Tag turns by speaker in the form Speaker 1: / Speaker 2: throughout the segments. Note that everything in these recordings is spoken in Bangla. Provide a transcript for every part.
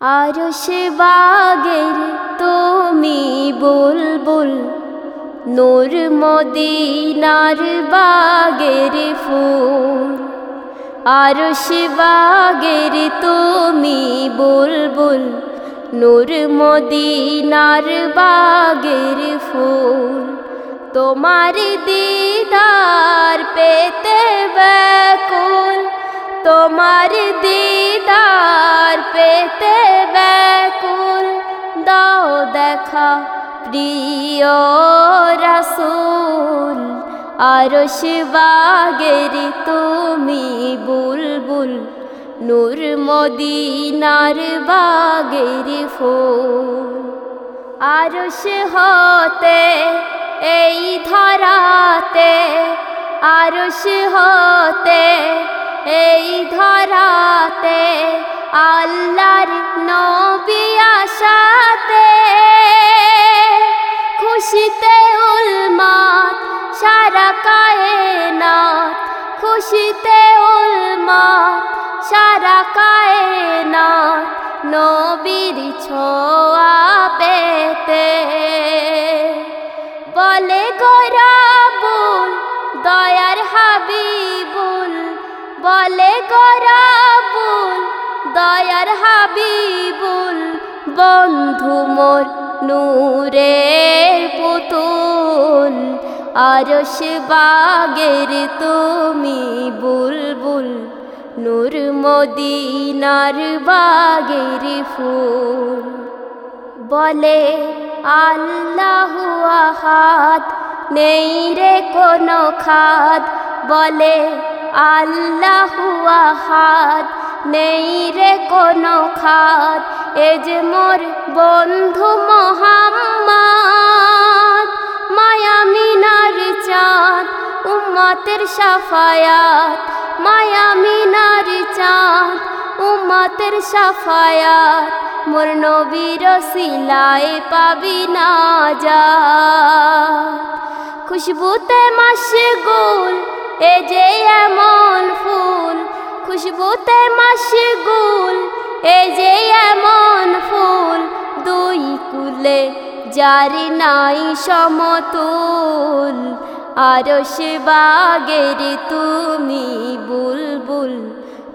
Speaker 1: আরশ বাগের তুমি বুলবুল, নূর মদিনার বাগের ফুল। আরশ বাগের তুমি বুলবুল, নূর মদিনার বাগের ফুল। তোমার দিদার পেতে ব্যাকুল, তোমার দিদার দেখা প্রিয় রাসুল আরশ বাগের তুমি বুলবুল, নূর মদিনার বাগের ফুল। আরশ হতে, এই ধরাতে আরশ হতে, এই ধরাতে, আল্লাহর নবী আশাতে খুশিতে উলমাত সারা কায়নাত। খুশিতে উলমাত সারা কায়নাত। নবীর ছোয়া পেতে। বলে গরাবুল দয়ার হাবিবুল। বলে গরাবুল দয়ার হাবিবুল, বন্ধু মোর নূরের পুতুল, আরশ বাগের তুমি বুলবুল, নূর মদিনার বাগের ফুল। বলে, আল্লাহ আহাদ, নেই রে কোনো খাদ। বলে, আল্লাহ আহাদ, নেই রে কোনো খাদ। এ যে মোর বন্ধু মোহাম্মদ, মায়া মিনার চাঁদ, উম্মতের সাফায়াত। মায়া মিনার চাঁদ, উম্মতের সাফায়াত। মোর নবীর সিলাই পাবি না যা খুশবুতে মাশগুল, এ যে এমন ফুল। খুশবুতে মাশগুল, এ যে এমন কুলে জারি নাই সমতুল আরশ বাগের তুমি বুলবুল,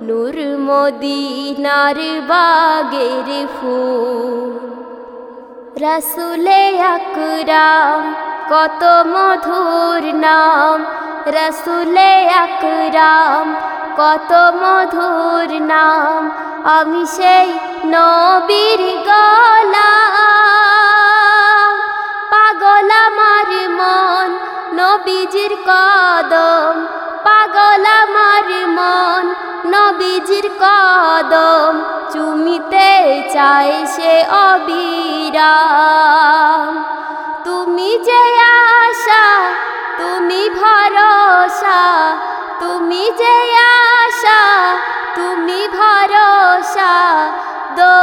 Speaker 1: নূর মদিনার বাগের ফুল। রসুলে আকরাম কত মধুর নাম, রসুলে আকরাম কত মধুর নাম, আমি সেই নবীর গলা পাগল আমার মন, নবীজির কদম। পাগল আমার মন, নবীজির কদম। চুমিতে চায় সে অবিরাম। তুমি যে আশা, তুমি ভরসা। তুমি যে আশা, তুমি ভরসা। দো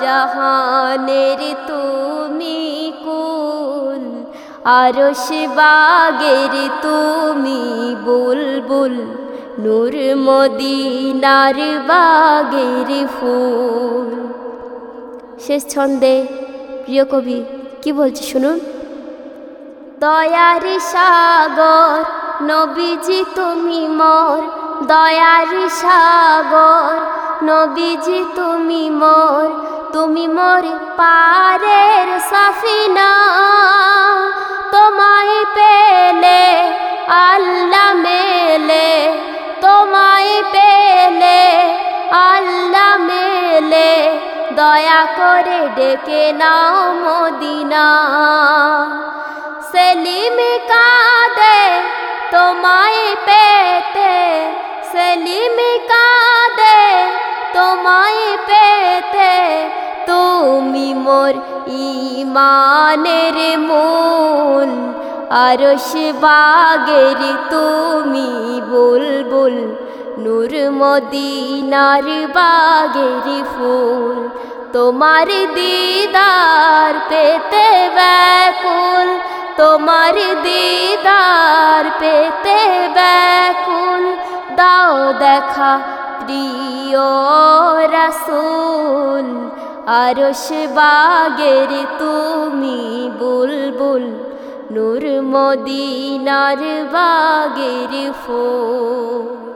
Speaker 1: জাহানের তুমি কুল আরশ বাগের তুমি বুলবুল, নূর মদিনার বাগের ফুল। শেষ ছন্দে প্রিয় কবি, কি বলছে শুনুন? দয়ার সাগর, নবীজি তুমি মোর। দয়ার সাগর, নবীজি তুমি মোর। তুমি মোর পারের সাফিনা। দয়া করে ডেকে নাও মদিনা। সেলিম কাঁদে তোমায় পেতে। সেলিম কাঁদে তোমায় পেতে। তুমি মোর ইমানের মূল, আরশ বাগের তুমি বুলবুল, নূর মদিনার বাগের ফুল। তোমার দিদার পেতে ব্যাকুল, তোমার দিদার পেতে ব্যাকুল। দাও দেখা প্রিয় রাসুল, আরশ বাগের তুমি বুলবুল, নূর মদিনার বাগের ফুল।